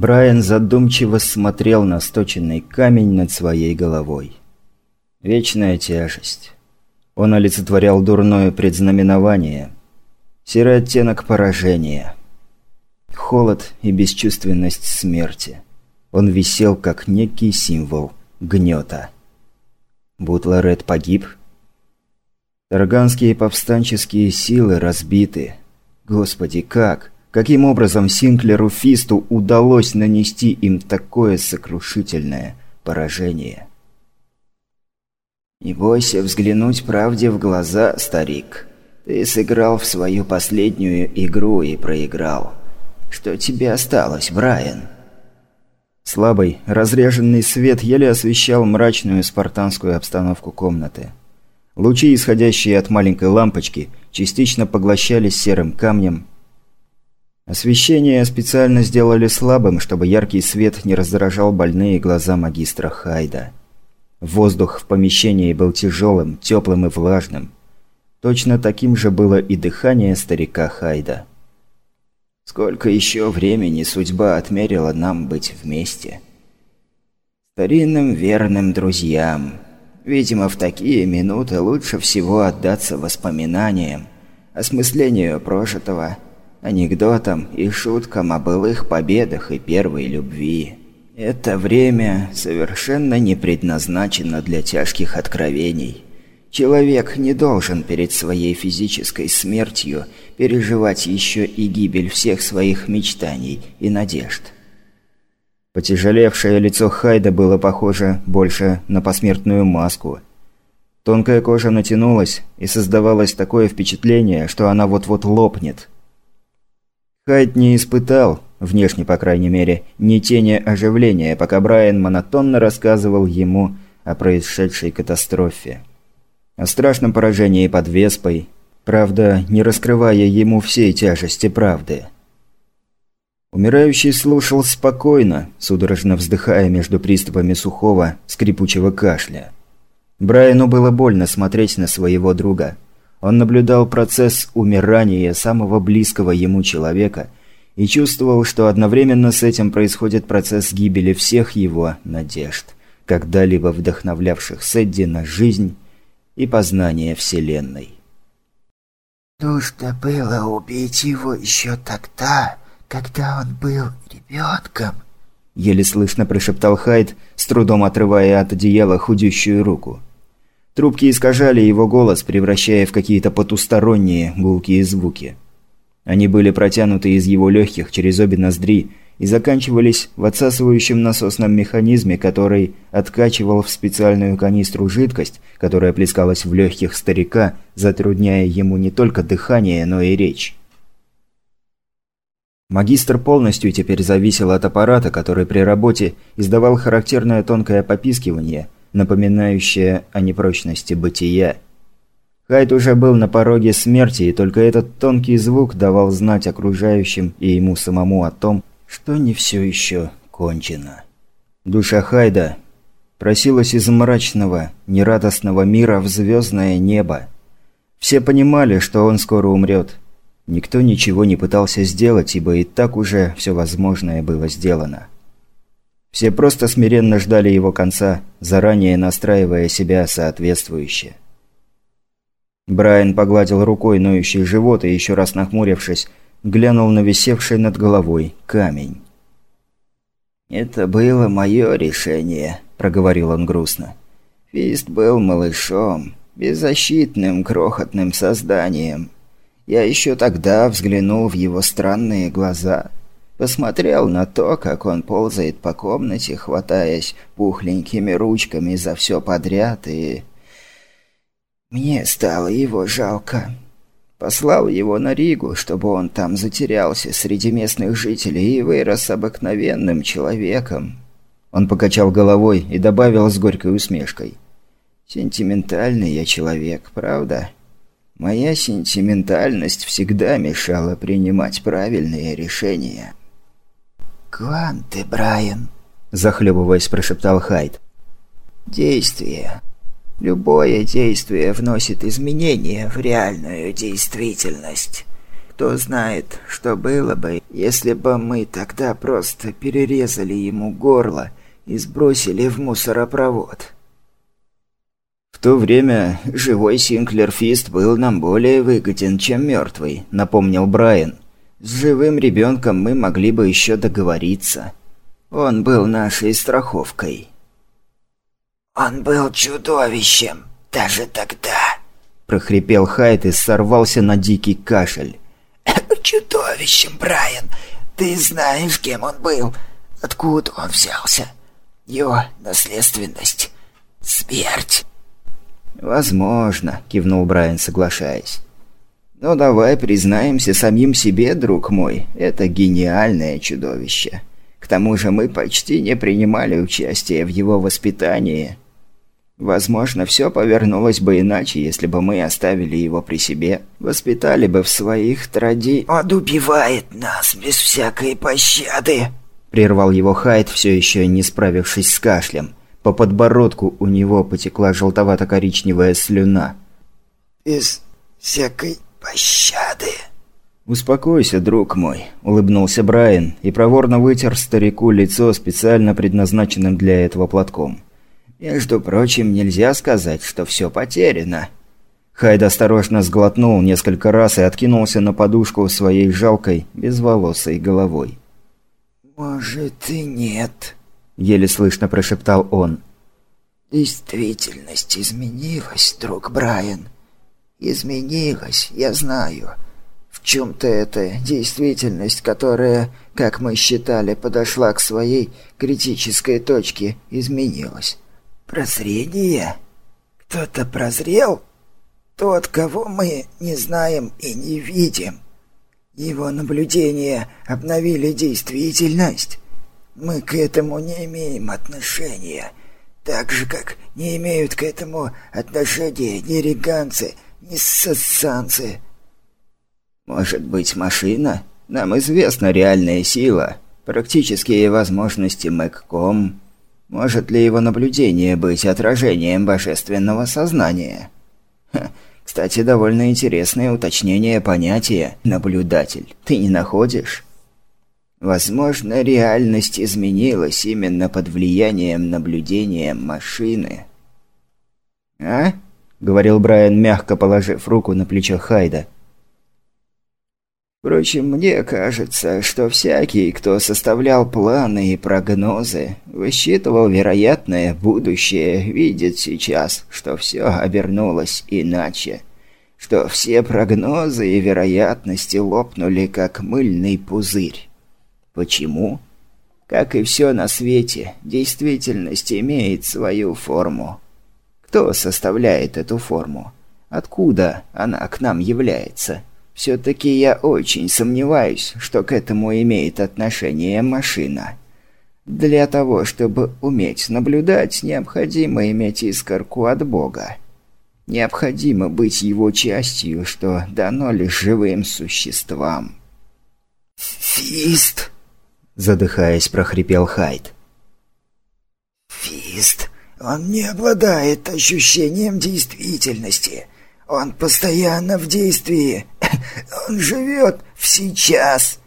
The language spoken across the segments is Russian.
Брайан задумчиво смотрел на сточенный камень над своей головой. Вечная тяжесть. Он олицетворял дурное предзнаменование. Серый оттенок поражения. Холод и бесчувственность смерти. Он висел как некий символ гнета. Бутларет погиб? Тарганские повстанческие силы разбиты. Господи, как? Каким образом Синклеру Фисту удалось нанести им такое сокрушительное поражение? «Не бойся взглянуть правде в глаза, старик. Ты сыграл в свою последнюю игру и проиграл. Что тебе осталось, Брайан?» Слабый, разреженный свет еле освещал мрачную спартанскую обстановку комнаты. Лучи, исходящие от маленькой лампочки, частично поглощались серым камнем. Освещение специально сделали слабым, чтобы яркий свет не раздражал больные глаза магистра Хайда. Воздух в помещении был тяжелым, теплым и влажным. Точно таким же было и дыхание старика Хайда. Сколько еще времени судьба отмерила нам быть вместе? Старинным верным друзьям. Видимо, в такие минуты лучше всего отдаться воспоминаниям, осмыслению прожитого, анекдотам и шуткам о былых победах и первой любви. Это время совершенно не предназначено для тяжких откровений. Человек не должен перед своей физической смертью переживать еще и гибель всех своих мечтаний и надежд. Потяжелевшее лицо Хайда было похоже больше на посмертную маску. Тонкая кожа натянулась, и создавалось такое впечатление, что она вот-вот лопнет. Хайд не испытал, внешне по крайней мере, ни тени оживления, пока Брайан монотонно рассказывал ему о происшедшей катастрофе о страшном поражении под Веспой, правда, не раскрывая ему всей тяжести правды. Умирающий слушал спокойно, судорожно вздыхая между приступами сухого, скрипучего кашля. Брайану было больно смотреть на своего друга. Он наблюдал процесс умирания самого близкого ему человека и чувствовал, что одновременно с этим происходит процесс гибели всех его надежд, когда-либо вдохновлявших Сэдди на жизнь и познание Вселенной. Нужно было убить его еще тогда, когда он был ребенком. Еле слышно прошептал Хайд, с трудом отрывая от одеяла худющую руку. Трубки искажали его голос, превращая в какие-то потусторонние гулкие звуки. Они были протянуты из его легких через обе ноздри и заканчивались в отсасывающем насосном механизме, который откачивал в специальную канистру жидкость, которая плескалась в легких старика, затрудняя ему не только дыхание, но и речь. Магистр полностью теперь зависел от аппарата, который при работе издавал характерное тонкое попискивание, напоминающее о непрочности бытия. Хайд уже был на пороге смерти, и только этот тонкий звук давал знать окружающим и ему самому о том, что не все еще кончено. Душа Хайда просилась из мрачного, нерадостного мира в звездное небо. Все понимали, что он скоро умрет. Никто ничего не пытался сделать, ибо и так уже все возможное было сделано. Все просто смиренно ждали его конца, заранее настраивая себя соответствующе. Брайан погладил рукой ноющий живот и, еще раз нахмурившись, глянул на висевший над головой камень. «Это было мое решение», – проговорил он грустно. «Фист был малышом, беззащитным, крохотным созданием. Я еще тогда взглянул в его странные глаза, посмотрел на то, как он ползает по комнате, хватаясь пухленькими ручками за все подряд, и... Мне стало его жалко. Послал его на Ригу, чтобы он там затерялся среди местных жителей и вырос обыкновенным человеком. Он покачал головой и добавил с горькой усмешкой. «Сентиментальный я человек, правда? Моя сентиментальность всегда мешала принимать правильные решения». «Кванты, Брайан», – захлебываясь, прошептал Хайд. «Действие. Любое действие вносит изменения в реальную действительность. Кто знает, что было бы, если бы мы тогда просто перерезали ему горло и сбросили в мусоропровод. В то время живой Синклер Фист был нам более выгоден, чем мертвый, напомнил Брайан. С живым ребенком мы могли бы еще договориться. Он был нашей страховкой. Он был чудовищем, даже тогда. Прохрипел Хайт и сорвался на дикий кашель. Чудовищем, Брайан. Ты знаешь, кем он был, откуда он взялся. Его наследственность. Смерть. «Возможно», — кивнул Брайан, соглашаясь. «Но давай признаемся самим себе, друг мой, это гениальное чудовище. К тому же мы почти не принимали участие в его воспитании. Возможно, все повернулось бы иначе, если бы мы оставили его при себе, воспитали бы в своих тради...» «Он убивает нас без всякой пощады», — прервал его Хайд, все еще не справившись с кашлем. По подбородку у него потекла желтовато-коричневая слюна. «Без всякой пощады». «Успокойся, друг мой», – улыбнулся Брайан и проворно вытер старику лицо специально предназначенным для этого платком. «Между прочим, нельзя сказать, что все потеряно». Хайд осторожно сглотнул несколько раз и откинулся на подушку своей жалкой, безволосой головой. «Может и нет», еле слышно прошептал он. Действительность изменилась, друг Брайан. Изменилась, я знаю. В чем-то эта действительность, которая, как мы считали, подошла к своей критической точке, изменилась. Прозрение? Кто-то прозрел? Тот, кого мы не знаем и не видим. Его наблюдения обновили действительность. Мы к этому не имеем отношения. Так же, как не имеют к этому отношения ни ни сассанцы. Может быть, машина? Нам известна реальная сила, практические возможности Мэгком. Может ли его наблюдение быть отражением божественного сознания? Ха, кстати, довольно интересное уточнение понятия «наблюдатель». Ты не находишь? Возможно, реальность изменилась именно под влиянием наблюдения машины. «А?» — говорил Брайан, мягко положив руку на плечо Хайда. Впрочем, мне кажется, что всякий, кто составлял планы и прогнозы, высчитывал вероятное будущее, видит сейчас, что все обернулось иначе. Что все прогнозы и вероятности лопнули, как мыльный пузырь. Почему? Как и все на свете, действительность имеет свою форму. Кто составляет эту форму? Откуда она к нам является? Все-таки я очень сомневаюсь, что к этому имеет отношение машина. Для того, чтобы уметь наблюдать, необходимо иметь искорку от Бога. Необходимо быть его частью, что дано лишь живым существам. «Фист!» задыхаясь, прохрипел Хайд. Фист, он не обладает ощущением действительности. Он постоянно в действии. Он живет в сейчас.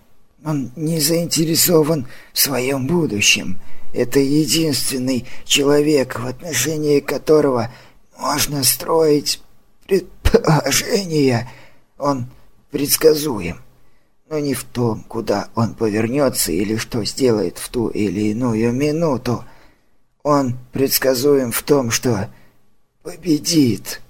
Он не заинтересован в своем будущем. Это единственный человек, в отношении которого можно строить предположения. Он предсказуем но не в том, куда он повернется или что сделает в ту или иную минуту. Он предсказуем в том, что победит.